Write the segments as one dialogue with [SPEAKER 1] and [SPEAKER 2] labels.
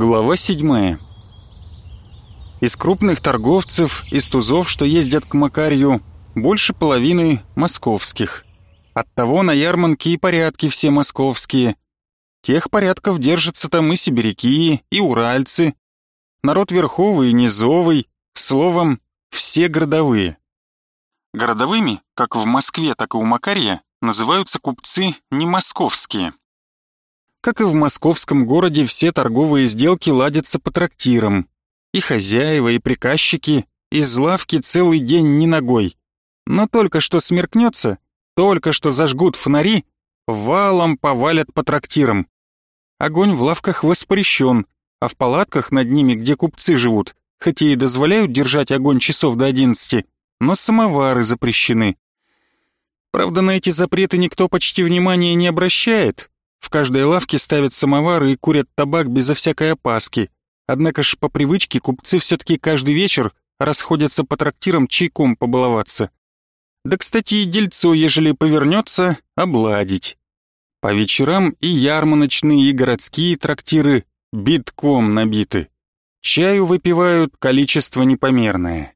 [SPEAKER 1] Глава 7. Из крупных торговцев, из тузов, что ездят к Макарью, больше половины московских. Оттого на ярмарке и порядки все московские. Тех порядков держатся там и сибиряки, и уральцы. Народ верховый и низовый, словом, все городовые. Городовыми, как в Москве, так и у Макарья, называются купцы не московские. Как и в московском городе, все торговые сделки ладятся по трактирам. И хозяева, и приказчики из лавки целый день не ногой. Но только что смеркнется, только что зажгут фонари, валом повалят по трактирам. Огонь в лавках воспрещен, а в палатках над ними, где купцы живут, хотя и дозволяют держать огонь часов до одиннадцати, но самовары запрещены. Правда, на эти запреты никто почти внимания не обращает, в каждой лавке ставят самовары и курят табак безо всякой опаски. Однако ж по привычке купцы все-таки каждый вечер расходятся по трактирам чайком побаловаться. Да, кстати, и дельцо, ежели повернется, обладить. По вечерам и ярмарочные, и городские трактиры битком набиты. Чаю выпивают количество непомерное.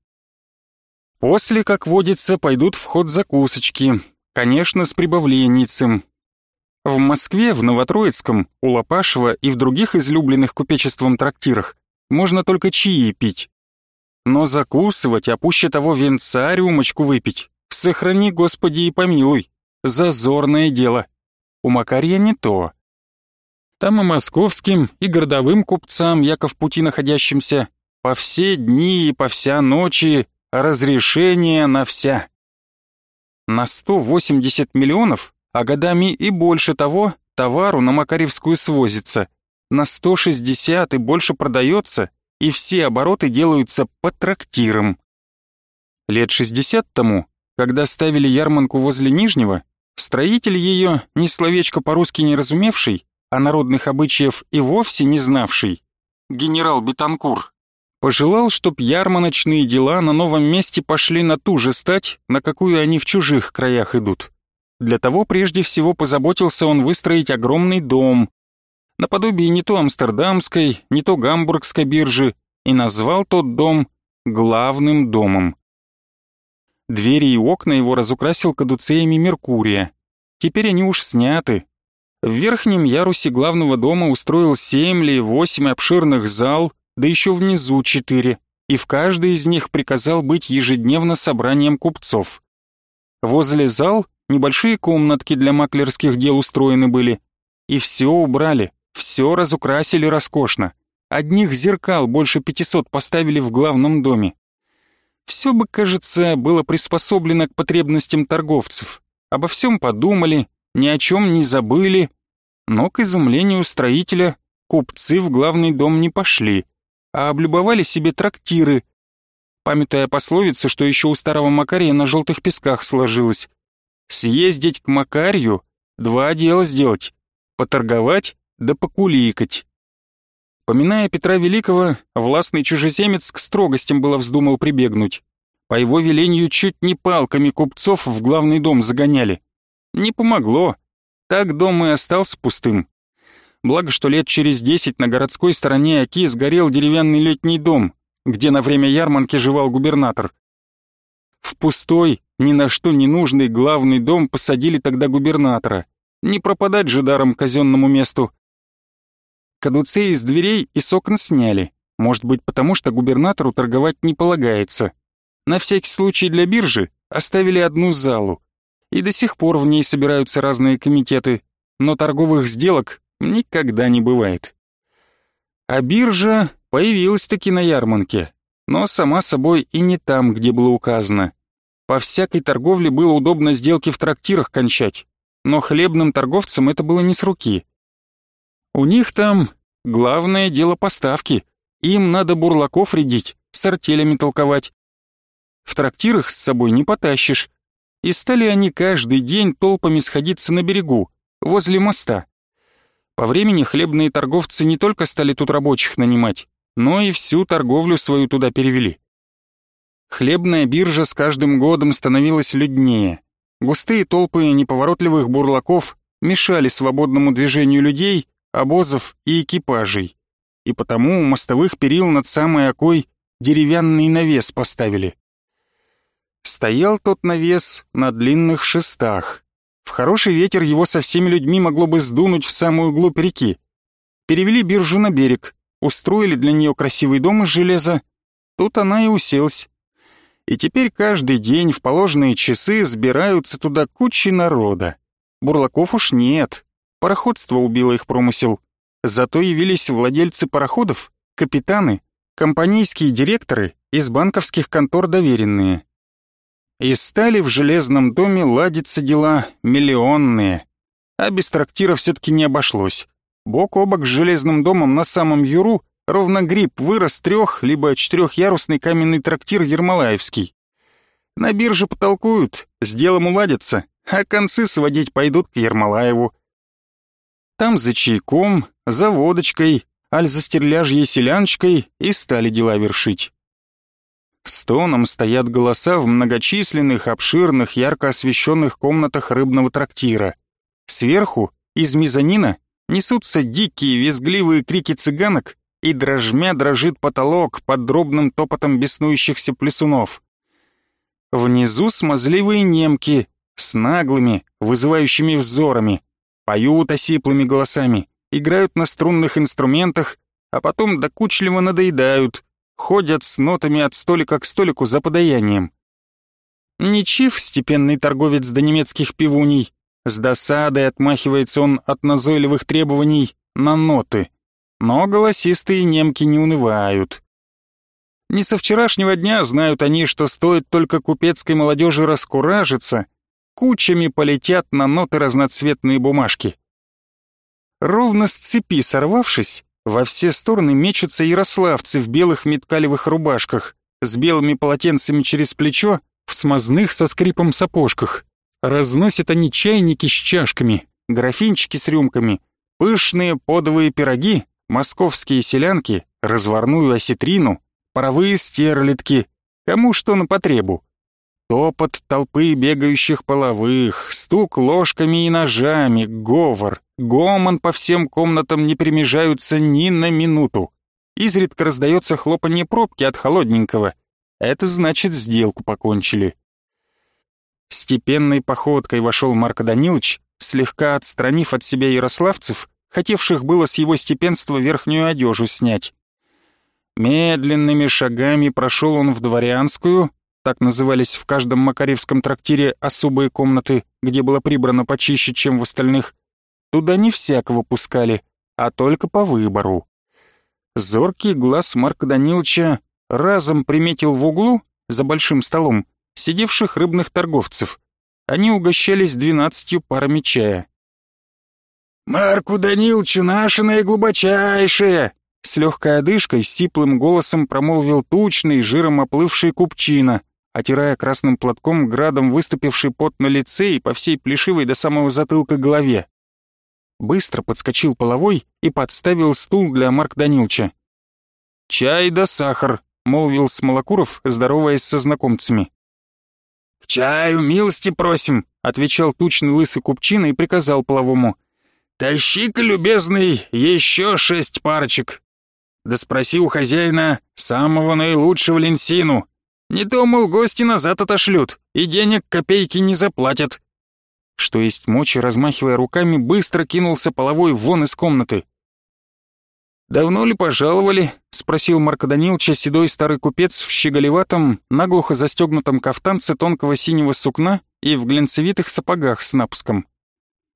[SPEAKER 1] После, как водится, пойдут в ход закусочки, конечно, с прибавленницем, в Москве, в Новотроицком, у Лопашева и в других излюбленных купечеством трактирах можно только чаи пить. Но закусывать, а пуще того венца рюмочку выпить, сохрани, Господи, и помилуй, зазорное дело. У Макарья не то. Там и московским, и городовым купцам, яков пути находящимся, по все дни и по вся ночи разрешение на вся. На 180 миллионов а годами и больше того товару на Макаревскую свозится. На 160 и больше продается, и все обороты делаются по трактирам. Лет 60 тому, когда ставили ярманку возле Нижнего, строитель ее, ни словечко по-русски не разумевший, а народных обычаев и вовсе не знавший, генерал Бетанкур, пожелал, чтоб ярманочные дела на новом месте пошли на ту же стать, на какую они в чужих краях идут. Для того прежде всего позаботился он выстроить огромный дом, наподобие не то амстердамской, не то гамбургской биржи, и назвал тот дом главным домом. Двери и окна его разукрасил кадуцеями Меркурия. Теперь они уж сняты. В верхнем ярусе главного дома устроил семь или восемь обширных зал, да еще внизу четыре, и в каждой из них приказал быть ежедневно собранием купцов. Возле зал небольшие комнатки для маклерских дел устроены были. И все убрали, все разукрасили роскошно. Одних зеркал больше 500 поставили в главном доме. Все бы, кажется, было приспособлено к потребностям торговцев. Обо всем подумали, ни о чем не забыли. Но, к изумлению строителя, купцы в главный дом не пошли, а облюбовали себе трактиры, памятая пословицу, что еще у старого Макария на желтых песках сложилось. Съездить к Макарью, два дела сделать. Поторговать да покуликать. Поминая Петра Великого, властный чужеземец к строгостям было вздумал прибегнуть. По его велению чуть не палками купцов в главный дом загоняли. Не помогло. Так дом и остался пустым. Благо, что лет через десять на городской стороне Оки сгорел деревянный летний дом, где на время ярмарки жевал губернатор. В пустой, ни на что не нужный главный дом посадили тогда губернатора. Не пропадать же даром казенному месту. Кадуцей из дверей и с окон сняли. Может быть, потому что губернатору торговать не полагается. На всякий случай для биржи оставили одну залу. И до сих пор в ней собираются разные комитеты, но торговых сделок никогда не бывает. А биржа появилась-таки на ярмарке, но сама собой и не там, где было указано. По всякой торговле было удобно сделки в трактирах кончать, но хлебным торговцам это было не с руки. У них там главное дело поставки, им надо бурлаков рядить, с артелями толковать. В трактирах с собой не потащишь. И стали они каждый день толпами сходиться на берегу, возле моста. По времени хлебные торговцы не только стали тут рабочих нанимать, но и всю торговлю свою туда перевели. Хлебная биржа с каждым годом становилась люднее. Густые толпы неповоротливых бурлаков мешали свободному движению людей, обозов и экипажей. и потому у мостовых перил над самой окой деревянный навес поставили. Стоял тот навес на длинных шестах. В хороший ветер его со всеми людьми могло бы сдунуть в самую глубь реки. Перевели биржу на берег, устроили для нее красивый дом из железа. Тут она и уселась. И теперь каждый день в положенные часы сбираются туда кучи народа. Бурлаков уж нет. Пароходство убило их промысел. Зато явились владельцы пароходов, капитаны, компанейские директоры из банковских контор доверенные. И стали в железном доме ладиться дела миллионные. А без трактира все-таки не обошлось. Бок о бок с железным домом на самом Юру ровно гриб вырос трех- либо четырехярусный каменный трактир Ермолаевский. На бирже потолкуют, с делом уладятся, а концы сводить пойдут к Ермолаеву. Там за чайком, за водочкой, аль за стерляжьей селяночкой и стали дела вершить. Стоном стоят голоса в многочисленных, обширных, ярко освещенных комнатах рыбного трактира. Сверху, из мезонина, несутся дикие, визгливые крики цыганок, и дрожмя дрожит потолок под дробным топотом беснующихся плесунов. Внизу смазливые немки с наглыми, вызывающими взорами, поют осиплыми голосами, играют на струнных инструментах, а потом докучливо надоедают, ходят с нотами от столика к столику за подаянием. Ничив, степенный торговец до немецких пивуней, с досадой отмахивается он от назойливых требований на ноты. Но голосистые немки не унывают. Не со вчерашнего дня знают они, что стоит только купецкой молодежи раскуражиться, кучами полетят на ноты разноцветные бумажки. Ровно с цепи сорвавшись, во все стороны мечутся ярославцы в белых меткалевых рубашках, с белыми полотенцами через плечо, в смазных со скрипом сапожках. Разносят они чайники с чашками, графинчики с рюмками, пышные подовые пироги, московские селянки, разварную осетрину, паровые стерлитки, кому что на потребу. Топот толпы бегающих половых, стук ложками и ножами, говор, гомон по всем комнатам не перемежаются ни на минуту. Изредка раздается хлопанье пробки от холодненького. Это значит, сделку покончили. Степенной походкой вошел Марко Данилович, слегка отстранив от себя ярославцев, хотевших было с его степенства верхнюю одежу снять. Медленными шагами прошел он в дворянскую, так назывались в каждом макаревском трактире особые комнаты, где было прибрано почище, чем в остальных. Туда не всякого пускали, а только по выбору. Зоркий глаз Марка Даниловича разом приметил в углу, за большим столом, сидевших рыбных торговцев. Они угощались двенадцатью парами чая. «Марку Даниловичу наше наиглубочайшее!» С легкой одышкой, сиплым голосом промолвил тучный, жиром оплывший купчина, отирая красным платком градом выступивший пот на лице и по всей плешивой до самого затылка голове. Быстро подскочил половой и подставил стул для Марк Данилча. «Чай да сахар», — молвил Смолокуров, здороваясь со знакомцами. «К чаю милости просим», — отвечал тучный лысый купчина и приказал половому. «Тащи-ка, любезный, еще шесть парочек. Да спроси у хозяина самого наилучшего ленсину. Не то, мол, гости назад отошлют, и денег копейки не заплатят». Что есть мочи, размахивая руками, быстро кинулся половой вон из комнаты. «Давно ли пожаловали?» — спросил Марко Даниловича седой старый купец в щеголеватом, наглухо застегнутом кафтанце тонкого синего сукна и в глянцевитых сапогах с напуском.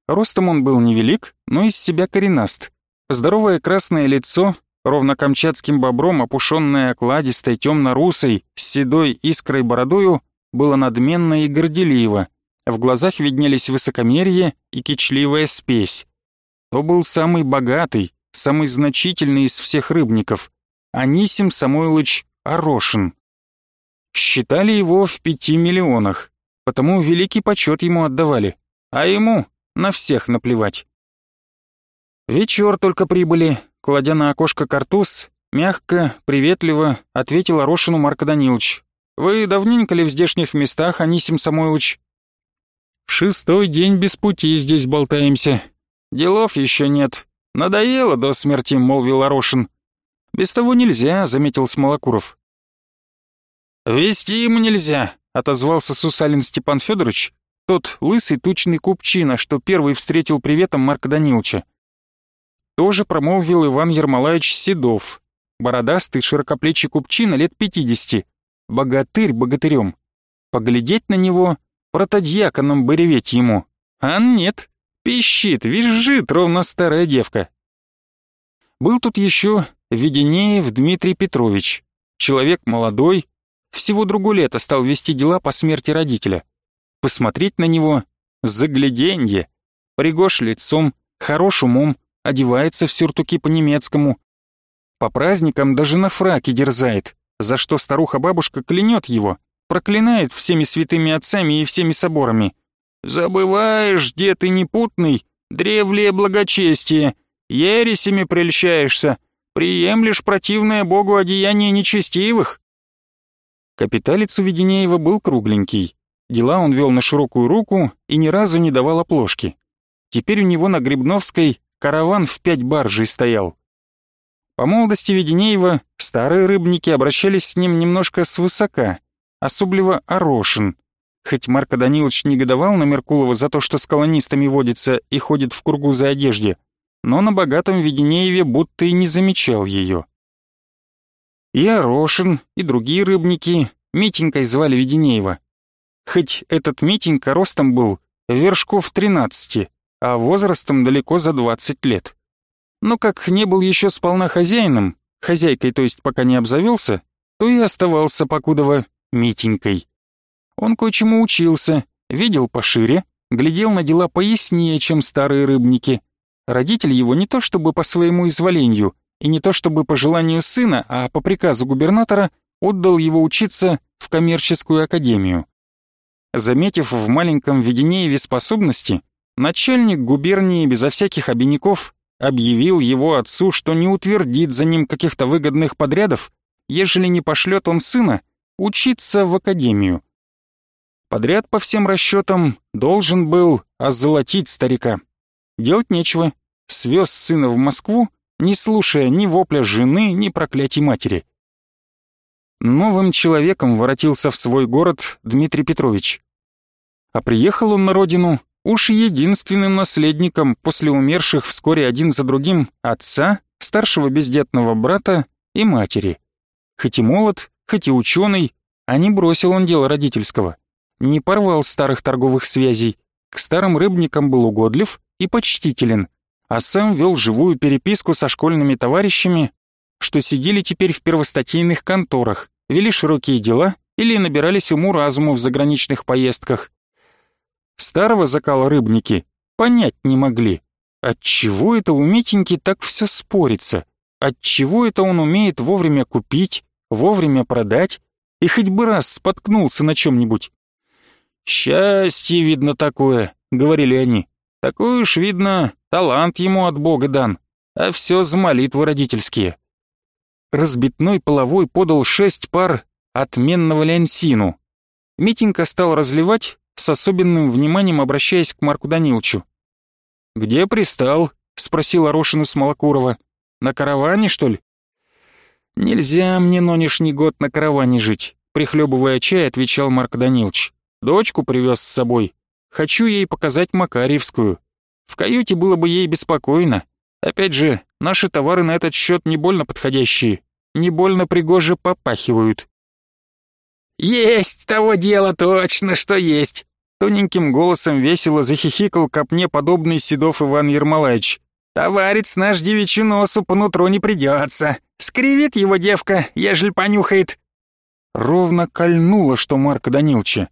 [SPEAKER 1] Ростом он был невелик, но из себя коренаст. Здоровое красное лицо, ровно камчатским бобром, опушенное окладистой темно-русой, с седой искрой бородою, было надменно и горделиво. В глазах виднелись высокомерие и кичливая спесь. То был самый богатый, самый значительный из всех рыбников, Анисим Самойлович Орошин. Считали его в пяти миллионах, потому великий почет ему отдавали, а ему на всех наплевать. Вечер только прибыли, кладя на окошко картуз, мягко, приветливо ответил Орошину Марко Данилович. «Вы давненько ли в здешних местах, Анисим Самойлович?» «Шестой день без пути здесь болтаемся. Делов еще нет. Надоело до смерти», — молвил Орошин. «Без того нельзя», — заметил Смолокуров. «Вести ему нельзя», — отозвался Сусалин Степан Федорович, тот лысый тучный купчина, что первый встретил приветом Марка Даниловича. Тоже промолвил Иван Ермолаевич Седов, бородастый широкоплечий купчина лет пятидесяти, богатырь богатырем. Поглядеть на него, протодьяконом бы реветь ему. А нет, пищит, визжит, ровно старая девка. Был тут еще Веденеев Дмитрий Петрович, человек молодой, всего другое лето стал вести дела по смерти родителя. Посмотреть на него — загляденье. Пригож лицом, хорош умом, одевается в сюртуки по-немецкому. По праздникам даже на фраке дерзает, за что старуха-бабушка клянет его, проклинает всеми святыми отцами и всеми соборами. «Забываешь, дед и непутный, древлее благочестие, ересями прельщаешься, приемлешь противное Богу одеяние нечестивых». Капиталец у Веденеева был кругленький. Дела он вел на широкую руку и ни разу не давал оплошки. Теперь у него на Грибновской караван в пять баржей стоял. По молодости Веденеева старые рыбники обращались с ним немножко свысока, особливо Орошин. Хоть Марко Данилович негодовал на Меркулова за то, что с колонистами водится и ходит в кругу за одежде, но на богатом Веденееве будто и не замечал ее. И Орошин, и другие рыбники Митенькой звали Веденеева. Хоть этот Митенька ростом был вершков 13, а возрастом далеко за 20 лет. Но как не был еще сполна хозяином, хозяйкой, то есть пока не обзавелся, то и оставался покудово Митенькой. Он кое-чему учился, видел пошире, глядел на дела пояснее, чем старые рыбники. Родители его не то чтобы по своему изволению, и не то чтобы по желанию сына, а по приказу губернатора отдал его учиться в коммерческую академию. Заметив в маленьком Веденееве способности, начальник губернии безо всяких обиняков объявил его отцу, что не утвердит за ним каких-то выгодных подрядов, ежели не пошлет он сына учиться в академию. Подряд по всем расчетам должен был озолотить старика. Делать нечего, свез сына в Москву не слушая ни вопля жены, ни проклятий матери. Новым человеком воротился в свой город Дмитрий Петрович. А приехал он на родину уж единственным наследником после умерших вскоре один за другим отца, старшего бездетного брата и матери. Хоть и молод, хоть и ученый, а не бросил он дело родительского. Не порвал старых торговых связей, к старым рыбникам был угодлив и почтителен, а сам вел живую переписку со школьными товарищами, что сидели теперь в первостатейных конторах, вели широкие дела или набирались уму-разуму в заграничных поездках. Старого закала рыбники понять не могли, отчего это у Митеньки так все спорится, отчего это он умеет вовремя купить, вовремя продать и хоть бы раз споткнулся на чем-нибудь. «Счастье, видно, такое», — говорили они. «Такое уж, видно, Талант ему от Бога дан, а все за молитвы родительские. Разбитной половой подал шесть пар отменного лянсину. Митенька стал разливать, с особенным вниманием обращаясь к Марку Даниловичу. «Где пристал?» — спросил Орошину Смолокурова. «На караване, что ли?» «Нельзя мне нынешний год на караване жить», — прихлебывая чай, отвечал Марк Данилович. «Дочку привез с собой. Хочу ей показать Макарьевскую. В каюте было бы ей беспокойно. Опять же, наши товары на этот счет не больно подходящие, не больно пригоже попахивают. «Есть того дела точно, что есть!» Тоненьким голосом весело захихикал копне подобный Седов Иван Ермолаевич. «Товарец наш девичью носу по нутру не придется. Скривит его девка, ежель понюхает». Ровно кольнуло, что Марка Данилча.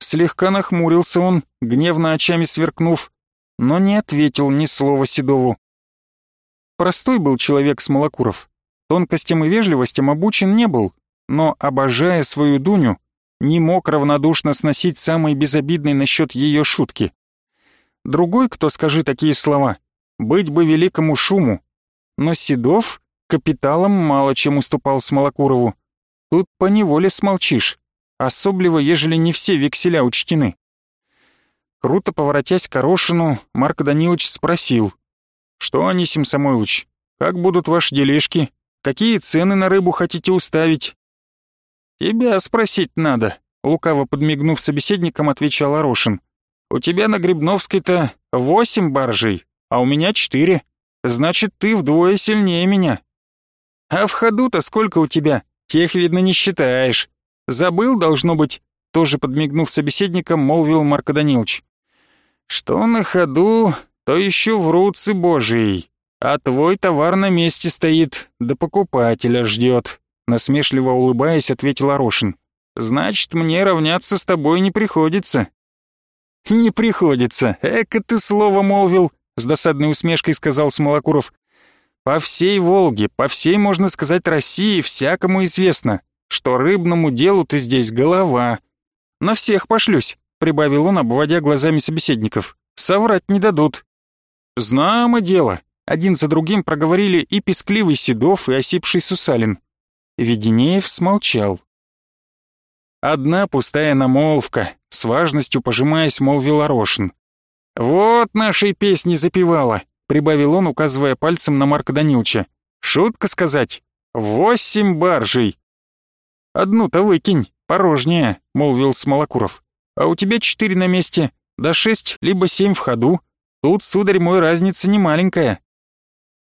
[SPEAKER 1] Слегка нахмурился он, гневно очами сверкнув, но не ответил ни слова Седову. Простой был человек Смолокуров, тонкостям и вежливостям обучен не был, но, обожая свою Дуню, не мог равнодушно сносить самые безобидные насчет ее шутки. Другой, кто скажи такие слова, быть бы великому шуму, но Седов капиталом мало чем уступал Смолокурову. Тут поневоле смолчишь, особливо, ежели не все векселя учтены. Круто поворотясь к Орошину, Марк Данилович спросил. «Что, Анисим Самойлович, как будут ваши дележки? Какие цены на рыбу хотите уставить?» «Тебя спросить надо», — лукаво подмигнув собеседником, отвечал Орошин. «У тебя на Грибновской-то восемь баржей, а у меня четыре. Значит, ты вдвое сильнее меня. А в ходу-то сколько у тебя? Тех, видно, не считаешь. Забыл, должно быть, тоже подмигнув собеседником, молвил Марко Данилович. Что на ходу, то еще в руце божьей, а твой товар на месте стоит, да покупателя ждет. Насмешливо улыбаясь, ответил Орошин. Значит, мне равняться с тобой не приходится. Не приходится, эко ты слово молвил, с досадной усмешкой сказал Смолокуров. По всей Волге, по всей, можно сказать, России всякому известно, что рыбному делу ты здесь голова. На всех пошлюсь, прибавил он, обводя глазами собеседников. Соврать не дадут. Знамо дело. Один за другим проговорили и пескливый Седов, и осипший Сусалин. Веденеев смолчал. Одна пустая намолвка, с важностью пожимаясь, молвил Орошин. «Вот нашей песни запевала», — прибавил он, указывая пальцем на Марка Данилча. «Шутка сказать? Восемь баржей!» «Одну-то выкинь, порожняя», — молвил Смолокуров. «А у тебя четыре на месте, да шесть, либо семь в ходу. Тут, сударь мой, разница не маленькая».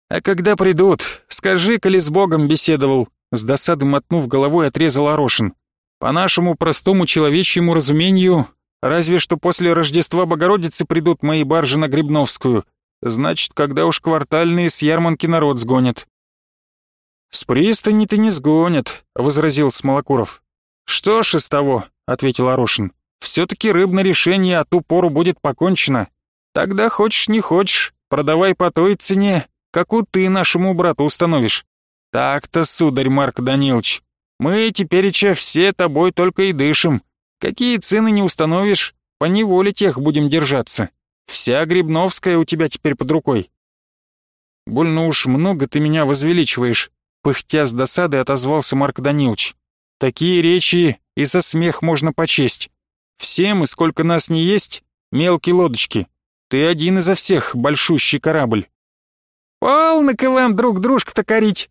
[SPEAKER 1] «А когда придут, скажи, коли с Богом беседовал», — с досадой мотнув головой, отрезал Орошин. «По нашему простому человечьему разумению, Разве что после Рождества Богородицы придут мои баржи на Грибновскую. Значит, когда уж квартальные с ярманки народ сгонят». «С пристани-то не сгонят», — возразил Смолокуров. «Что ж из того?» — ответил Орошин. «Все-таки рыбное решение от ту пору будет покончено. Тогда хочешь не хочешь, продавай по той цене, какую ты нашему брату установишь. Так-то, сударь Марк Данилович, мы тепереча все тобой только и дышим. Какие цены не установишь, по неволе тех будем держаться. Вся Грибновская у тебя теперь под рукой. Больно уж много ты меня возвеличиваешь, пыхтя с досадой отозвался Марк Данилович. Такие речи и за смех можно почесть. Все мы, сколько нас не есть, мелкие лодочки. Ты один изо всех, большущий корабль. «Полно-ка вам друг дружка-то корить!»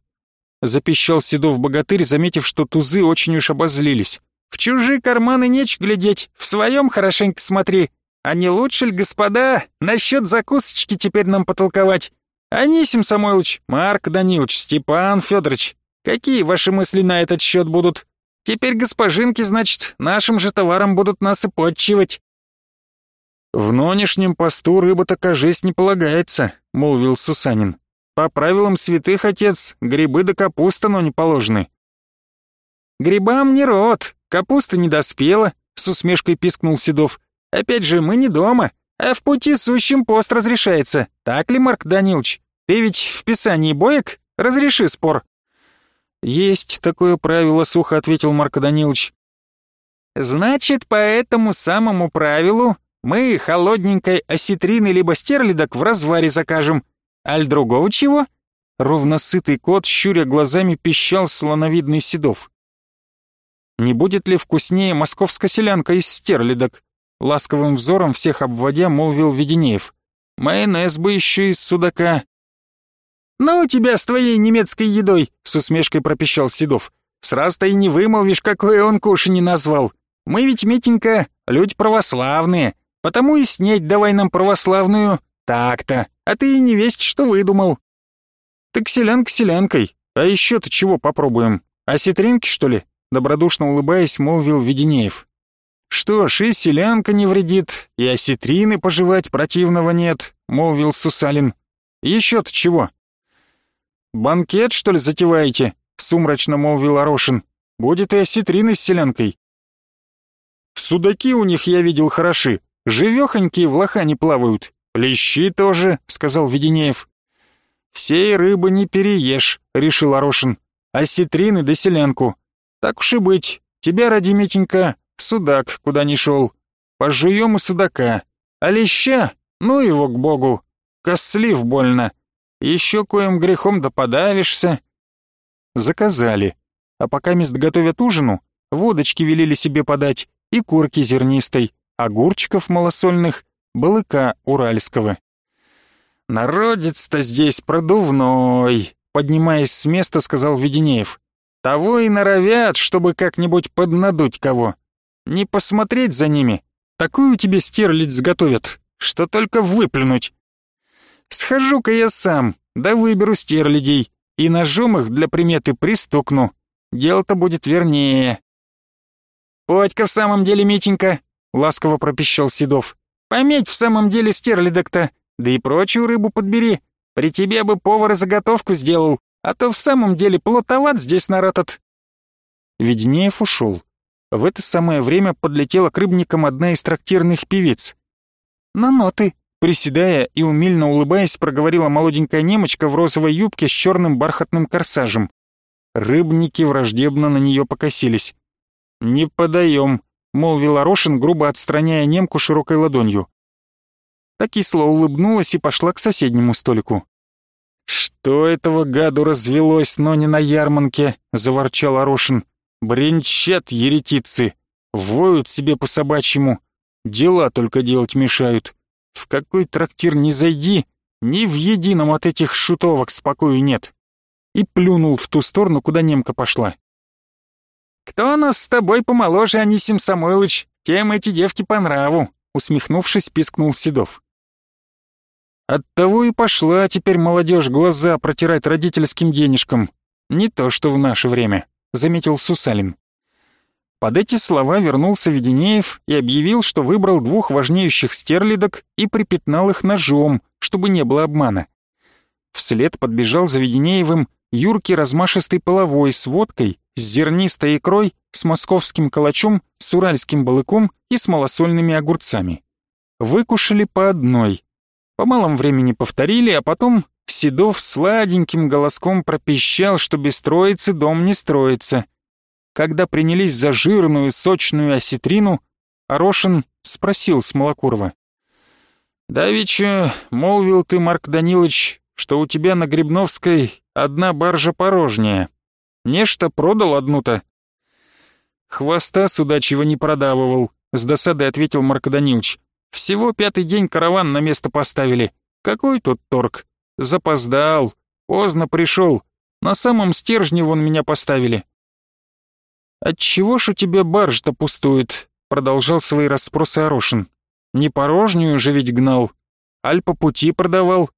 [SPEAKER 1] Запищал Седов богатырь, заметив, что тузы очень уж обозлились. В чужие карманы нечь глядеть, в своем хорошенько смотри. А не лучше ли, господа, насчет закусочки теперь нам потолковать? Анисим Самойлович, Марк Данилович, Степан Федорович, какие ваши мысли на этот счет будут? Теперь госпожинки, значит, нашим же товаром будут нас и подчивать. «В нынешнем посту рыба-то, не полагается», — молвил Сусанин. «По правилам святых, отец, грибы да капуста, но не положены». «Грибам не рот, Капуста не доспела, с усмешкой пискнул Седов. Опять же, мы не дома, а в пути сущим пост разрешается. Так ли, Марк Данилович? Ты ведь в писании боек? Разреши спор. Есть такое правило, сухо ответил Марк Данилович. Значит, по этому самому правилу мы холодненькой осетрины либо стерлядок в разваре закажем. Аль другого чего? Ровно сытый кот, щуря глазами, пищал слоновидный Седов. Не будет ли вкуснее московская селянка из стерлядок? Ласковым взором всех обводя, молвил Веденеев. Майонез бы еще из судака. «Ну тебя с твоей немецкой едой!» — с усмешкой пропищал Седов. «Сразу-то и не вымолвишь, какое он кушанье назвал. Мы ведь, Митенька, люди православные, потому и снять давай нам православную. Так-то, а ты и не весть, что выдумал». «Так селянка селянкой, а еще-то чего попробуем? Осетринки, что ли?» добродушно улыбаясь, молвил Веденеев. «Что ж, и селянка не вредит, и осетрины пожевать противного нет», — молвил Сусалин. «Еще-то чего?» «Банкет, что ли, затеваете?» — сумрачно молвил Орошин. «Будет и осетрины с селянкой». «Судаки у них, я видел, хороши, живехонькие в лохане плавают, лещи тоже», — сказал Веденеев. «Всей рыбы не переешь», — решил Орошин. «Осетрины да селянку. Так уж и быть, тебя, ради Митенька, судак куда ни шел. Пожуем и судака. А леща, ну его к богу, кослив больно. Еще коим грехом да. Заказали. А пока мест готовят ужину, водочки велели себе подать и курки зернистой, огурчиков малосольных, балыка уральского. «Народец-то здесь продувной», поднимаясь с места, сказал Веденеев. «Того и норовят, чтобы как-нибудь поднадуть кого. Не посмотреть за ними, такую тебе стерлить сготовят, что только выплюнуть. Схожу-ка я сам, да выберу стерлядей, и ножом их для приметы пристукну. Дело-то будет вернее». «Подька в самом деле, Митенька», — ласково пропищал Седов. «Пометь в самом деле стерлядок-то, да и прочую рыбу подбери. При тебе бы повар заготовку сделал, а то в самом деле плотоват здесь наратот». Веденеев ушел. В это самое время подлетела к рыбникам одна из трактирных певиц. «На ноты», приседая и умильно улыбаясь, проговорила молоденькая немочка в розовой юбке с черным бархатным корсажем. Рыбники враждебно на нее покосились. «Не подаем», — молвил Орошин, грубо отстраняя немку широкой ладонью. Так кисло улыбнулась и пошла к соседнему столику. «Что этого гаду развелось, но не на ярмарке?» — заворчал Орошин. Бренчат еретицы, воют себе по собачьему, дела только делать мешают. В какой трактир не зайди, ни в едином от этих шутовок спокою нет. И плюнул в ту сторону, куда немка пошла. «Кто нас с тобой помоложе, Анисим Самойлыч, тем эти девки по нраву», усмехнувшись, пискнул Седов. Оттого и пошла теперь молодежь глаза протирать родительским денежкам. Не то, что в наше время. — заметил Сусалин. Под эти слова вернулся Веденеев и объявил, что выбрал двух важнеющих стерлядок и припятнал их ножом, чтобы не было обмана. Вслед подбежал за Веденеевым юркий размашистый половой с водкой, с зернистой икрой, с московским калачом, с уральским балыком и с малосольными огурцами. Выкушали по одной. По малом времени повторили, а потом Седов сладеньким голоском пропищал, что без троицы дом не строится. Когда принялись за жирную, сочную осетрину, Орошин спросил Смолокурова. «Давича, молвил ты, Марк Данилович, что у тебя на Грибновской одна баржа порожняя. Нечто продал одну-то?» «Хвоста судачьего не продавывал», — с досадой ответил Марк Данилович. «Всего пятый день караван на место поставили. Какой тут торг? Запоздал, поздно пришел. На самом стержне вон меня поставили. Отчего ж у тебя барж-то пустует? Продолжал свои расспросы Орошин. Не порожнюю же ведь гнал, аль по пути продавал.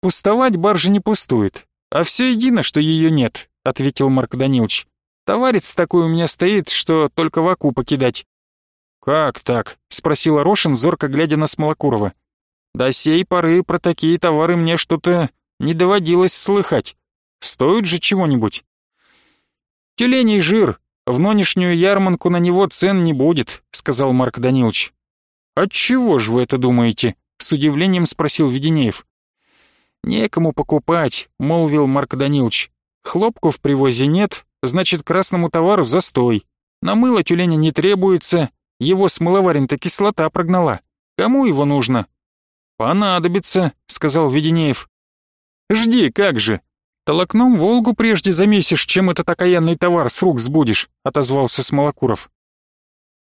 [SPEAKER 1] Пустовать баржа не пустует, а все едино, что ее нет, ответил Марк Данилович. Товарец такой у меня стоит, что только в оку покидать. «Как так?» — спросил Орошин, зорко глядя на Смолокурова. До сей поры про такие товары мне что-то не доводилось слыхать. Стоит же чего-нибудь. Тюленей жир, в нынешнюю ярманку на него цен не будет, сказал Марк Данилович. Отчего же вы это думаете? С удивлением спросил Веденеев. Некому покупать, молвил Марк Данилович. Хлопку в привозе нет, значит, красному товару застой. На мыло тюленя не требуется, его с мыловарен-то кислота прогнала. Кому его нужно? «Понадобится», — сказал Веденеев. «Жди, как же. Толокном Волгу прежде замесишь, чем этот окаянный товар с рук сбудешь», — отозвался Смолокуров.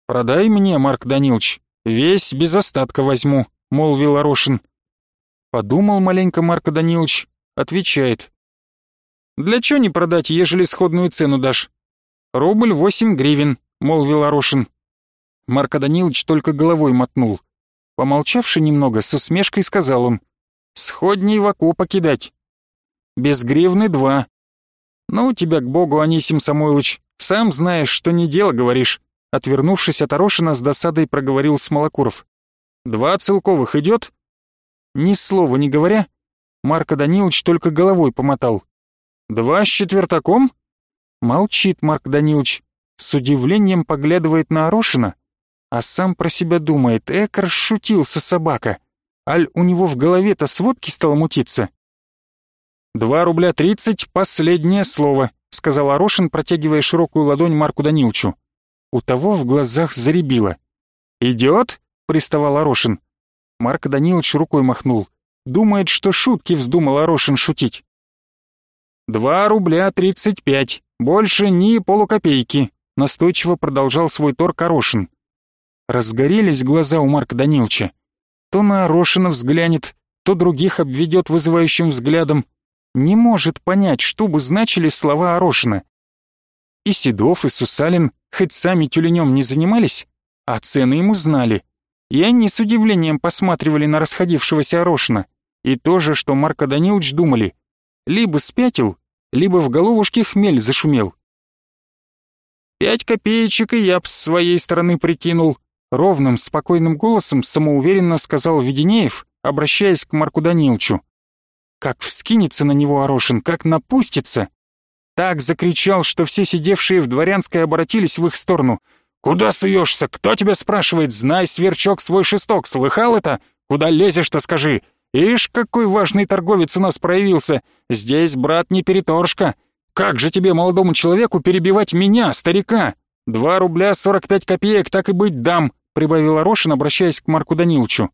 [SPEAKER 1] «Продай мне, Марк Данилович, весь без остатка возьму», — молвил Орошин. Подумал маленько Марк Данилович, отвечает. «Для чё не продать, ежели сходную цену дашь?» «Рубль восемь гривен», — молвил Орошин. Марко Данилович только головой мотнул. Помолчавши немного, с усмешкой сказал он, «Сходней в оку покидать. Без гривны два. Ну, тебя к богу, Анисим Самойлович, сам знаешь, что не дело говоришь». Отвернувшись от Орошина, с досадой проговорил Смолокуров. «Два целковых идет?» Ни слова не говоря, Марко Данилович только головой помотал. «Два с четвертаком?» Молчит Марк Данилович, с удивлением поглядывает на Орошина, а сам про себя думает, эк, расшутился собака. Аль у него в голове-то сводки стало мутиться. «Два рубля тридцать — последнее слово», — сказал Орошин, протягивая широкую ладонь Марку Данилчу. У того в глазах заребило. «Идет?» — приставал Орошин. Марк Данилович рукой махнул. Думает, что шутки вздумал Орошин шутить. «Два рубля тридцать пять, больше ни полукопейки», — настойчиво продолжал свой торг Орошин. Разгорелись глаза у Марка Данилча. То на Орошина взглянет, то других обведет вызывающим взглядом. не может понять, что бы значили слова Орошина. И Седов, и Сусалин, хоть сами тюленем не занимались, а цены ему знали, и они с удивлением посматривали на расходившегося Орошина, и то же, что Марко Данилович думали, либо спятил, либо в головушке хмель зашумел. «Пять копеечек и я б с своей стороны прикинул», ровным, спокойным голосом самоуверенно сказал Веденеев, обращаясь к Марку Даниловичу. Как вскинется на него Орошин, как напустится. Так закричал, что все сидевшие в дворянской обратились в их сторону. «Куда суешься? Кто тебя спрашивает? Знай, сверчок, свой шесток. Слыхал это? Куда лезешь-то, скажи? Ишь, какой важный торговец у нас проявился. Здесь, брат, не переторжка. Как же тебе, молодому человеку, перебивать меня, старика? Два рубля сорок пять копеек, так и быть, дам», прибавил Орошин, обращаясь к Марку Даниловичу.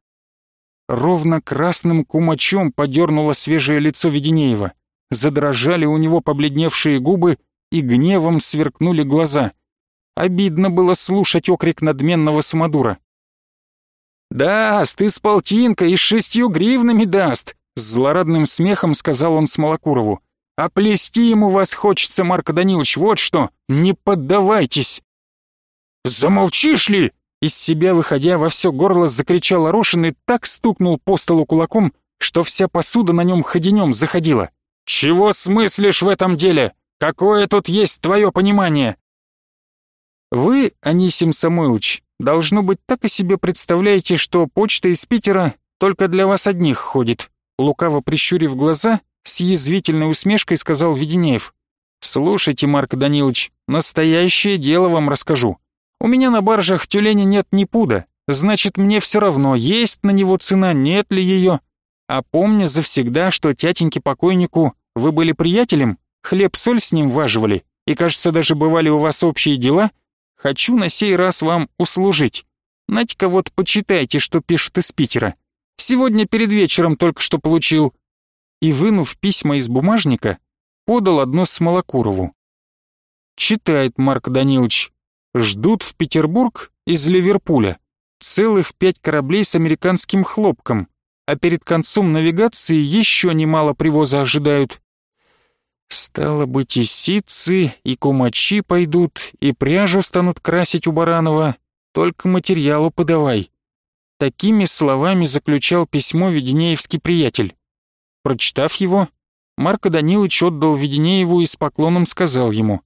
[SPEAKER 1] Ровно красным кумачом подернуло свежее лицо Веденеева. Задрожали у него побледневшие губы и гневом сверкнули глаза. Обидно было слушать окрик надменного самодура. «Даст, и с полтинкой, и с шестью гривнами даст!» С злорадным смехом сказал он Смолокурову. «А плести ему вас хочется, Марко Данилович, вот что! Не поддавайтесь!» «Замолчишь ли?» Из себя выходя во все горло закричал Орошин и так стукнул по столу кулаком, что вся посуда на нем ходенем заходила. «Чего смыслишь в этом деле? Какое тут есть твое понимание?» «Вы, Анисим Самойлович, должно быть, так о себе представляете, что почта из Питера только для вас одних ходит», лукаво прищурив глаза, с язвительной усмешкой сказал Веденеев. «Слушайте, Марк Данилович, настоящее дело вам расскажу. У меня на баржах тюленя нет ни пуда, значит, мне все равно, есть на него цена, нет ли ее. А помня завсегда, что тятеньке-покойнику вы были приятелем, хлеб-соль с ним важивали, и, кажется, даже бывали у вас общие дела, хочу на сей раз вам услужить. Надь-ка вот почитайте, что пишут из Питера. Сегодня перед вечером только что получил. И, вынув письма из бумажника, подал одно Смолокурову. Читает Марк Данилович, ждут в Петербург из Ливерпуля целых пять кораблей с американским хлопком, а перед концом навигации еще немало привоза ожидают. Стало быть, и ситцы, и кумачи пойдут, и пряжу станут красить у Баранова, только материалу подавай. Такими словами заключал письмо Веденеевский приятель. Прочитав его, Марко Данилович отдал Веденееву и с поклоном сказал ему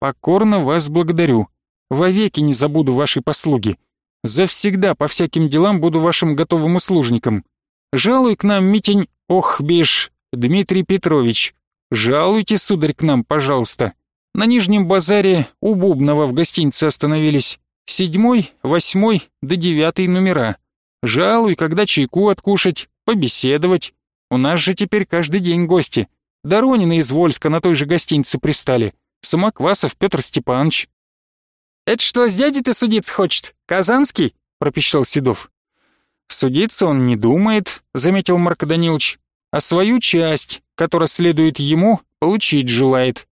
[SPEAKER 1] «Покорно вас благодарю. Вовеки не забуду вашей послуги. Завсегда по всяким делам буду вашим готовым услужником. Жалуй к нам, Митень, ох, бишь, Дмитрий Петрович. Жалуйте, сударь, к нам, пожалуйста. На Нижнем базаре у Бубнова в гостинице остановились. Седьмой, восьмой до девятый номера. Жалуй, когда чайку откушать, побеседовать. У нас же теперь каждый день гости. Доронина из Вольска на той же гостинице пристали. Самоквасов Петр Степанович. «Это что, с дядей ты судиться хочет? Казанский?» — пропищал Седов. «Судиться он не думает», — заметил Марко Данилович, «а свою часть, которая следует ему, получить желает».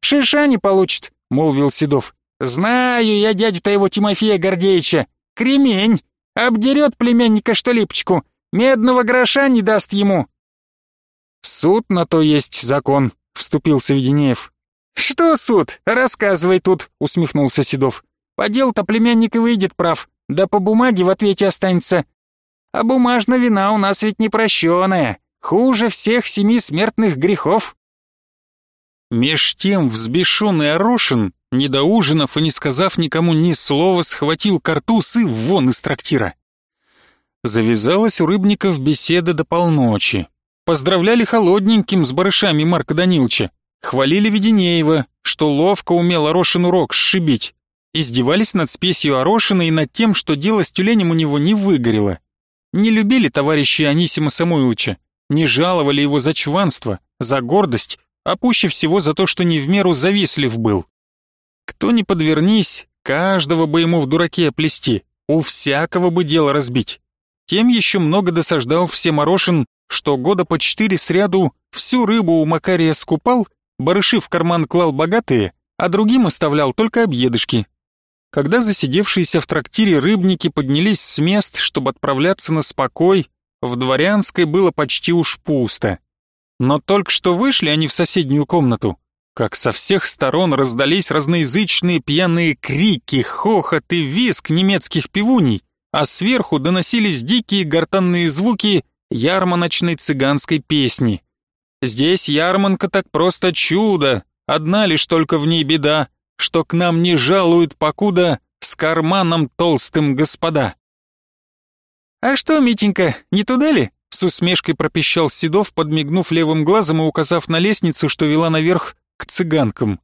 [SPEAKER 1] «Шиша не получит», — молвил Седов. «Знаю я дядю твоего Тимофея Гордеевича. Кремень. Обдерет племянника что липочку. Медного гроша не даст ему». «Суд на то есть закон», — вступился Веденеев. «Что суд? Рассказывай тут», — усмехнулся Седов. «По делу-то племянник и выйдет прав, да по бумаге в ответе останется. А бумажная вина у нас ведь непрощенная, хуже всех семи смертных грехов». Меж тем взбешенный Орошин, не доужинав и не сказав никому ни слова, схватил картуз и вон из трактира. Завязалась у рыбников беседа до полночи. Поздравляли холодненьким с барышами Марка Даниловича. Хвалили Веденеева, что ловко умел Орошин урок сшибить. Издевались над спесью Орошина и над тем, что дело с тюленем у него не выгорело. Не любили товарищи Анисима Самойловича, не жаловали его за чванство, за гордость, а пуще всего за то, что не в меру завистлив был. Кто не подвернись, каждого бы ему в дураке оплести, у всякого бы дело разбить. Тем еще много досаждал всем Орошин, что года по четыре сряду всю рыбу у Макария скупал Барыши в карман клал богатые, а другим оставлял только объедышки. Когда засидевшиеся в трактире рыбники поднялись с мест, чтобы отправляться на спокой, в Дворянской было почти уж пусто. Но только что вышли они в соседнюю комнату, как со всех сторон раздались разноязычные пьяные крики, хохот и визг немецких пивуней, а сверху доносились дикие гортанные звуки ярмарочной цыганской песни. Здесь ярманка так просто чудо, одна лишь только в ней беда, что к нам не жалуют покуда с карманом толстым господа. «А что, Митенька, не туда ли?» С усмешкой пропищал Седов, подмигнув левым глазом и указав на лестницу, что вела наверх к цыганкам.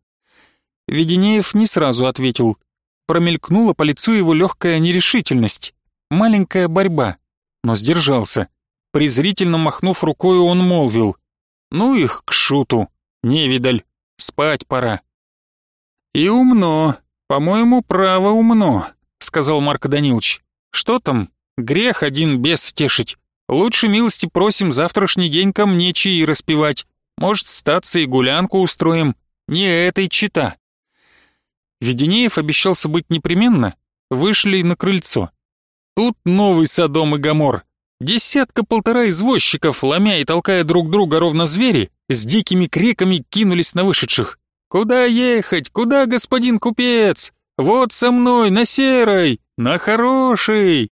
[SPEAKER 1] Веденеев не сразу ответил. Промелькнула по лицу его легкая нерешительность, маленькая борьба, но сдержался. Презрительно махнув рукой, он молвил. «Ну их к шуту, невидаль, спать пора». «И умно, по-моему, право умно», — сказал Марк Данилович. «Что там, грех один без тешить. Лучше милости просим завтрашний день ко мне чаи распевать. Может, статься и гулянку устроим. Не этой чита». Веденеев обещался быть непременно, вышли на крыльцо. Тут новый Содом и Гомор. Десятка-полтора извозчиков, ломя и толкая друг друга ровно звери, с дикими криками кинулись на вышедших. «Куда ехать? Куда, господин купец? Вот со мной, на серой, на хорошей!»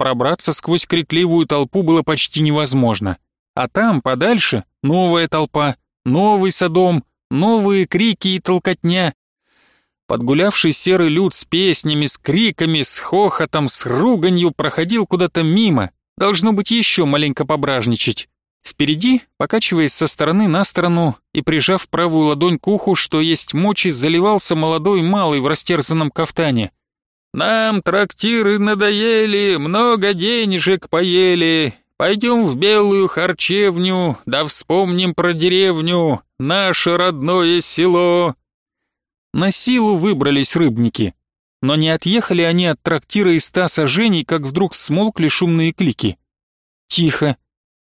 [SPEAKER 1] Пробраться сквозь крикливую толпу было почти невозможно. А там, подальше, новая толпа, новый Содом, новые крики и толкотня. Подгулявший серый люд с песнями, с криками, с хохотом, с руганью проходил куда-то мимо, должно быть еще маленько пображничать. Впереди, покачиваясь со стороны на сторону и прижав правую ладонь к уху, что есть мочи, заливался молодой малый в растерзанном кафтане. «Нам трактиры надоели, много денежек поели, пойдем в белую харчевню, да вспомним про деревню, наше родное село». На силу выбрались рыбники, но не отъехали они от трактира из ста сажений, как вдруг смолкли шумные клики. Тихо,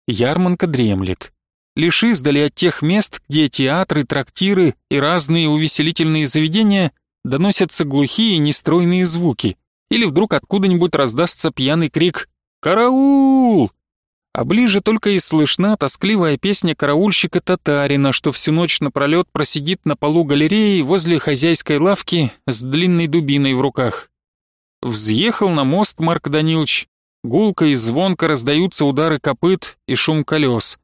[SPEAKER 1] Ярманка дремлет. Лишь издали от тех мест, где театры, трактиры и разные увеселительные заведения доносятся глухие нестройные звуки, или вдруг откуда-нибудь раздастся пьяный крик «Караул!». А ближе только и слышна тоскливая песня караульщика-татарина, что всю ночь напролет просидит на полу галереи возле хозяйской лавки с длинной дубиной в руках. Взъехал на мост Марк Данилович, Гулко и звонко раздаются удары копыт и шум колес.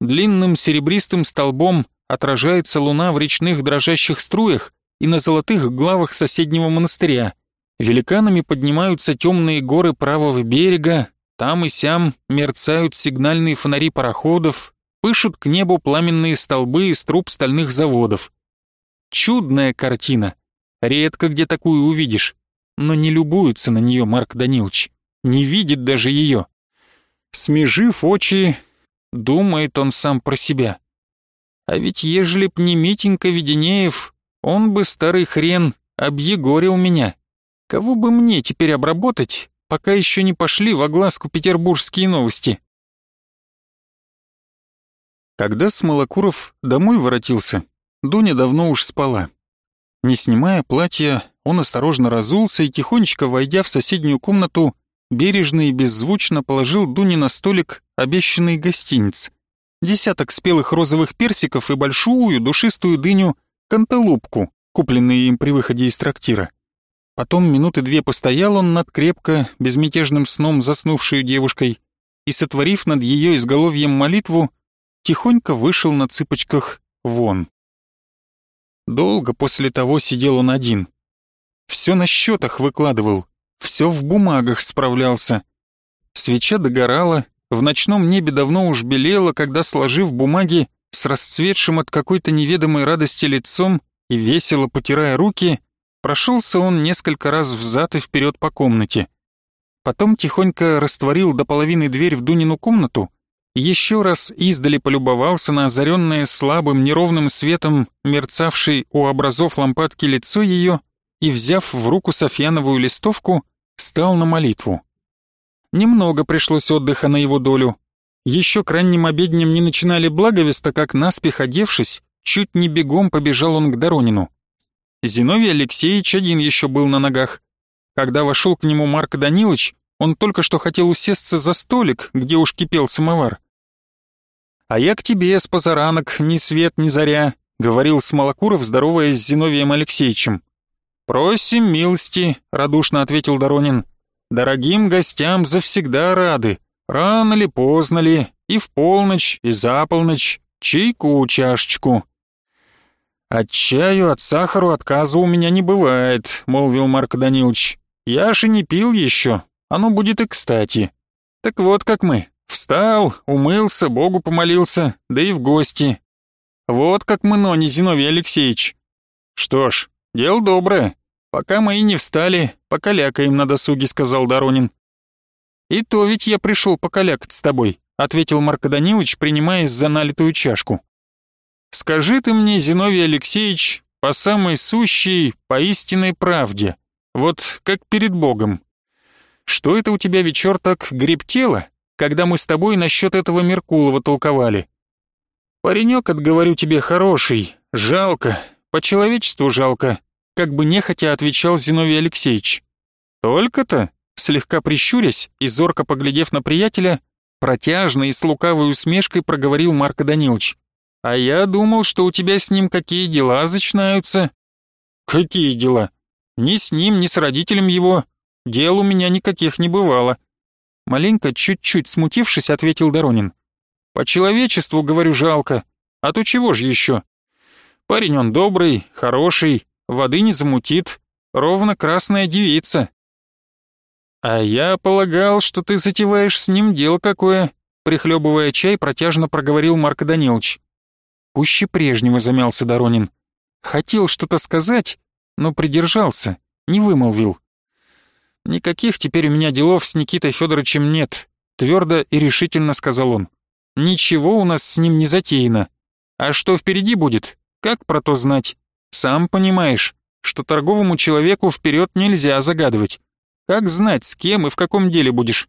[SPEAKER 1] Длинным серебристым столбом отражается луна в речных дрожащих струях и на золотых главах соседнего монастыря. Великанами поднимаются темные горы правого берега, там и сям мерцают сигнальные фонари пароходов, пышут к небу пламенные столбы из труб стальных заводов. Чудная картина. Редко где такую увидишь, но не любуется на нее Марк Данилович не видит даже ее. Смежив очи, думает он сам про себя. А ведь ежели б не Митенька Веденеев, он бы, старый хрен, объегорил меня. Кого бы мне теперь обработать, пока еще не пошли в огласку петербургские новости? Когда Смолокуров домой воротился, Дуня давно уж спала. Не снимая платья, он осторожно разулся и, тихонечко войдя в соседнюю комнату, бережно и беззвучно положил Дуне на столик обещанный гостиниц. Десяток спелых розовых персиков и большую душистую дыню канталупку, купленные им при выходе из трактира. Потом минуты две постоял он над крепко, безмятежным сном заснувшей девушкой и, сотворив над ее изголовьем молитву, тихонько вышел на цыпочках вон. Долго после того сидел он один. Все на счетах выкладывал, все в бумагах справлялся. Свеча догорала, в ночном небе давно уж белело, когда, сложив бумаги, с расцветшим от какой-то неведомой радости лицом и весело потирая руки, прошелся он несколько раз взад и вперед по комнате. Потом тихонько растворил до половины дверь в Дунину комнату, еще раз издали полюбовался на озаренное слабым неровным светом мерцавшей у образов лампадки лицо ее и, взяв в руку Софьяновую листовку, стал на молитву. Немного пришлось отдыха на его долю. Еще к ранним обедням не начинали благовеста, как наспех одевшись, чуть не бегом побежал он к Доронину. Зиновий Алексеевич один еще был на ногах. Когда вошел к нему Марк Данилович, он только что хотел усесться за столик, где уж кипел самовар. «А я к тебе с позаранок, ни свет, ни заря», — говорил Смолокуров, здороваясь с Зиновием Алексеевичем. «Просим милости», — радушно ответил Доронин. «Дорогим гостям завсегда рады, рано ли, поздно ли, и в полночь, и за полночь, чайку чашечку». «От чаю, от сахару отказа у меня не бывает», — молвил Марк Данилович. «Я же не пил еще, оно будет и кстати. Так вот как мы, Встал, умылся, Богу помолился, да и в гости. Вот как мы, но не Зиновий Алексеевич. Что ж, дело доброе. Пока мы и не встали, покалякаем на досуге, сказал Доронин. И то ведь я пришел покалякать с тобой, ответил Марко Данилович, принимаясь за налитую чашку. Скажи ты мне, Зиновий Алексеевич, по самой сущей, по истинной правде, вот как перед Богом. Что это у тебя вечер так гребтело, когда мы с тобой насчет этого Меркулова толковали. Паренек, отговорю тебе, хороший, жалко, по человечеству жалко, как бы нехотя отвечал Зиновий Алексеевич. Только-то, слегка прищурясь и зорко поглядев на приятеля, протяжно и с лукавой усмешкой проговорил Марко Данилович. «А я думал, что у тебя с ним какие дела начинаются». «Какие дела? Ни с ним, ни с родителем его. Дел у меня никаких не бывало», Маленько, чуть-чуть смутившись, ответил Доронин. «По человечеству, говорю, жалко. А то чего же еще? Парень он добрый, хороший, воды не замутит, ровно красная девица». «А я полагал, что ты затеваешь с ним дело какое», прихлебывая чай, протяжно проговорил Марк Данилович. Пуще прежнего замялся Доронин. Хотел что-то сказать, но придержался, не вымолвил. «Никаких теперь у меня делов с Никитой Федоровичем нет», твердо и решительно сказал он. «Ничего у нас с ним не затеяно. А что впереди будет, как про то знать? Сам понимаешь, что торговому человеку вперед нельзя загадывать. Как знать, с кем и в каком деле будешь?»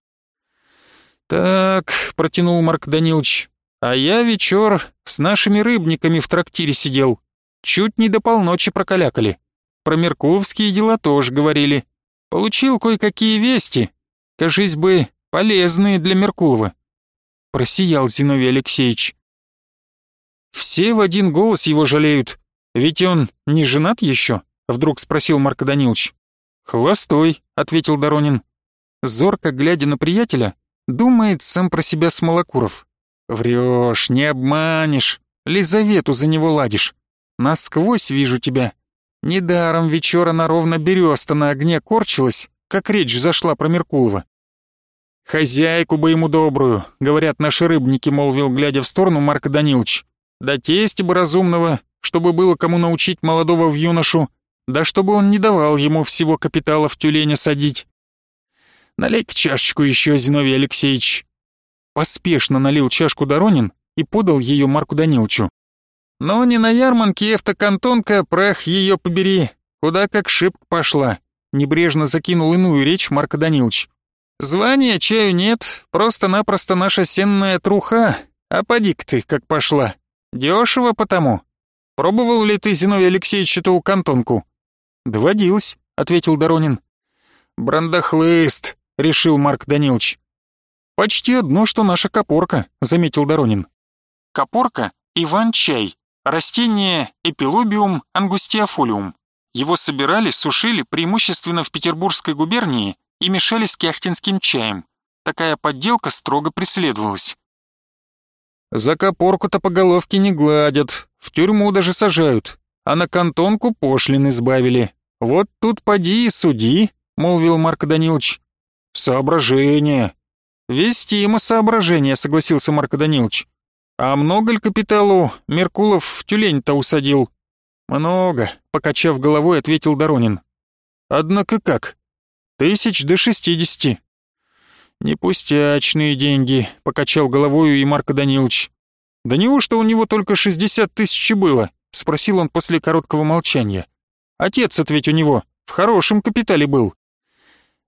[SPEAKER 1] «Так», — протянул Марк Данилович, «а я вечер с нашими рыбниками в трактире сидел. Чуть не до полночи прокалякали. Про меркуловские дела тоже говорили. Получил кое-какие вести, кажись бы, полезные для Меркулова. Просиял Зиновий Алексеевич. Все в один голос его жалеют, ведь он не женат еще, вдруг спросил Марко Данилович. «Холостой», — ответил Доронин. Зорко глядя на приятеля, думает сам про себя Смолокуров. «Врешь, не обманешь, Лизавету за него ладишь. Насквозь вижу тебя. Недаром вечера на ровно береста на огне корчилась, как речь зашла про Меркулова. «Хозяйку бы ему добрую», — говорят наши рыбники, молвил, глядя в сторону Марка Данилович. «Да тесте бы разумного, чтобы было кому научить молодого в юношу, да чтобы он не давал ему всего капитала в тюленя садить». «Налей-ка чашечку еще, Зиновий Алексеевич». Поспешно налил чашку Доронин и подал ее Марку Даниловичу. Но не на ярмарке эвтокантонка, прах ее побери, куда как шибко пошла. Небрежно закинул иную речь Марко Данилович. Звания чаю нет, просто-напросто наша сенная труха, а поди-ка ты, как пошла. Дешево потому. Пробовал ли ты, Зиновий Алексеевич, эту кантонку? Доводилось, ответил Доронин. Брандахлыст, решил Марк Данилович. Почти одно, что наша копорка, заметил Доронин. Копорка — Иван-чай, Растение Эпилобиум ангустиофолиум. Его собирали, сушили преимущественно в Петербургской губернии и мешали с кяхтинским чаем. Такая подделка строго преследовалась. За копорку-то по головке не гладят, в тюрьму даже сажают, а на кантонку пошлин избавили. Вот тут поди и суди, молвил Марк Данилович. Соображение. Вестимо соображение, согласился Марк Данилович. «А много ли капиталу Меркулов в тюлень-то усадил?» «Много», — покачав головой, ответил Доронин. «Однако как? Тысяч до шестидесяти». «Не пустячные деньги», — покачал головою и Марко Данилович. «Да неужто у него только шестьдесят тысяч было?» — спросил он после короткого молчания. «Отец ведь у него в хорошем капитале был».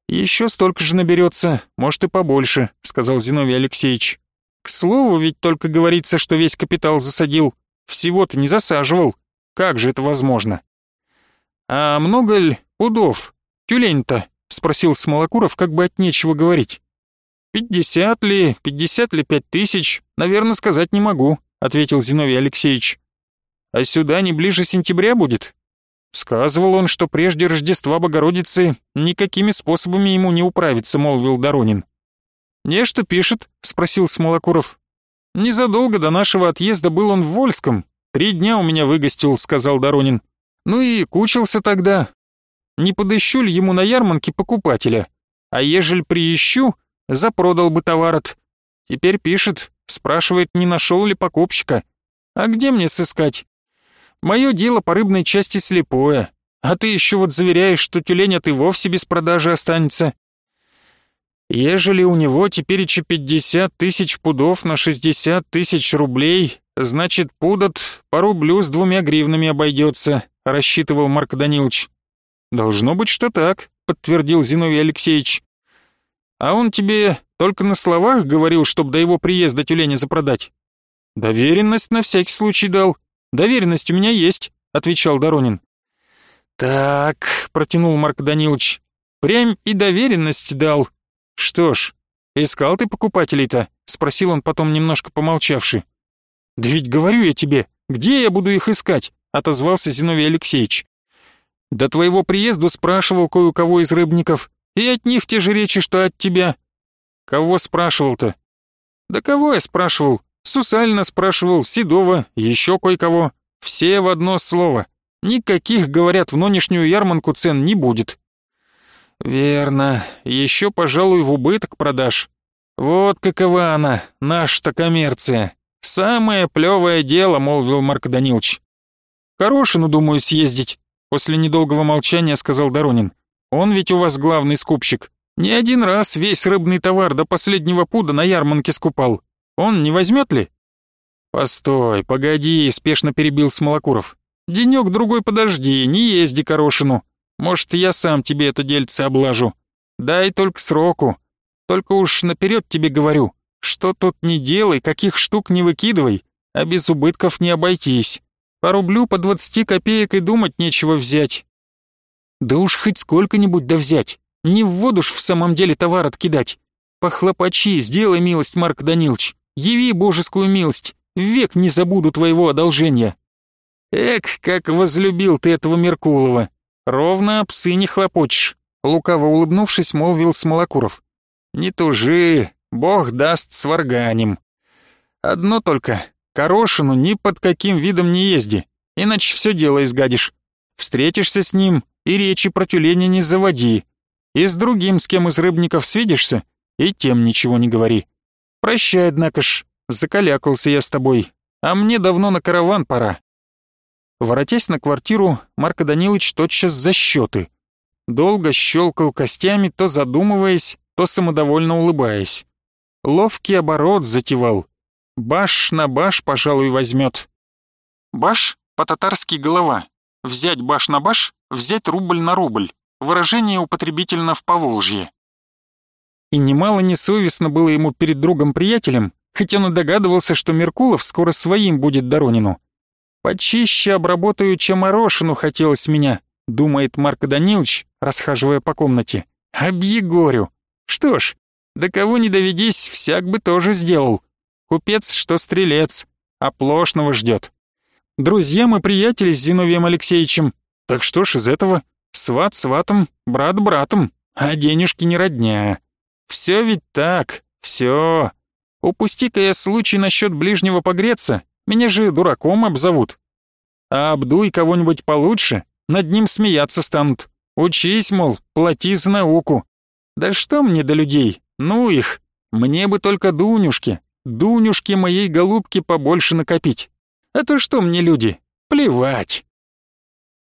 [SPEAKER 1] «Еще столько же наберется, может и побольше», — сказал Зиновий Алексеевич. К слову, ведь только говорится, что весь капитал засадил. Всего-то не засаживал. Как же это возможно? А много ли пудов? Тюлень-то? Спросил Смолокуров, как бы от нечего говорить. «Пятьдесят ли, пятьдесят ли пять тысяч, наверное, сказать не могу», ответил Зиновий Алексеевич. «А сюда не ближе сентября будет?» Сказывал он, что прежде Рождества Богородицы никакими способами ему не управиться, молвил Доронин. «Не что пишет?» — спросил Смолокуров. «Незадолго до нашего отъезда был он в Вольском. Три дня у меня выгостил», — сказал Доронин. «Ну и кучился тогда. Не подыщу ли ему на ярмарке покупателя? А ежели приищу, запродал бы товар от. Теперь пишет, спрашивает, не нашел ли покупщика. А где мне сыскать? Мое дело по рыбной части слепое, а ты еще вот заверяешь, что тюлень от и вовсе без продажи останется. Ежели у него теперь еще пятьдесят тысяч пудов на шестьдесят тысяч рублей, значит, пудот по рублю с двумя гривнами обойдется, рассчитывал Марк Данилович. Должно быть, что так, подтвердил Зиновий Алексеевич. А он тебе только на словах говорил, чтобы до его приезда тюленя запродать? Доверенность на всякий случай дал. Доверенность у меня есть, отвечал Доронин. Так, протянул Марк Данилович. Прям и доверенность дал. Что ж, искал ты покупателей-то? спросил он потом немножко помолчавши. Да ведь говорю я тебе, где я буду их искать? отозвался Зиновий Алексеевич. До твоего приезда спрашивал кое у кого из рыбников, и от них те же речи, что от тебя. Кого спрашивал-то? Да кого я спрашивал? Сусальна спрашивал, Седова, еще кое-кого. Все в одно слово. Никаких, говорят, в нынешнюю ярманку цен не будет. Верно, еще, пожалуй, в убыток продашь. Вот какова она, наша-то коммерция. Самое плевое дело, молвил Марк Данилович. Хорошину, думаю, съездить. После недолгого молчания сказал Доронин. Он ведь у вас главный скупщик. Не один раз весь рыбный товар до последнего пуда на ярмарке скупал. Он не возьмет ли?» «Постой, погоди», — спешно перебил Смолокуров. «Денек-другой подожди, не езди к Орошину. Может, я сам тебе это дельце облажу. Дай только сроку. Только уж наперед тебе говорю, что тут не делай, каких штук не выкидывай, а без убытков не обойтись. По рублю по двадцати копеек и думать нечего взять. Да уж хоть сколько-нибудь да взять. Не в воду ж в самом деле товар откидать. Похлопочи, сделай милость, Марк Данилович. Яви божескую милость. Век не забуду твоего одолжения. Эк, как возлюбил ты этого Меркулова. Ровно об сыне хлопочешь. Лукаво улыбнувшись, молвил Смолокуров. Не тужи, бог даст сварганем. Одно только, Корошину ни под каким видом не езди, иначе все дело изгадишь. Встретишься с ним, и речи про тюленя не заводи. И с другим, с кем из рыбников свидишься, и тем ничего не говори. Прощай, однако ж, закалякался я с тобой, а мне давно на караван пора. Воротясь на квартиру, Марко Данилович тотчас за счеты. Долго щелкал костями, то задумываясь, то самодовольно улыбаясь. Ловкий оборот затевал. Баш на баш, пожалуй, возьмет. Баш по-татарски голова. Взять баш на баш, взять рубль на рубль. Выражение употребительно в Поволжье. И немало несовестно было ему перед другом-приятелем, хоть он и догадывался, что Меркулов скоро своим будет Доронину. «Почище обработаю, чем Орошину хотелось меня», думает Марк Данилович, расхаживая по комнате. «Объегорю. Что ж, до кого не доведись, всяк бы тоже сделал. Купец, что стрелец, оплошного ждет. Друзья мы приятели с Зиновием Алексеевичем, так что ж из этого? Сват сватом, брат братом, а денежки не родня. Все ведь так, все. Упусти-ка я случай насчет ближнего погреться, меня же дураком обзовут. А обдуй кого-нибудь получше, над ним смеяться станут. Учись, мол, плати за науку. Да что мне до людей, ну их, мне бы только Дунюшки, Дунюшки моей голубки побольше накопить. А то что мне люди? Плевать.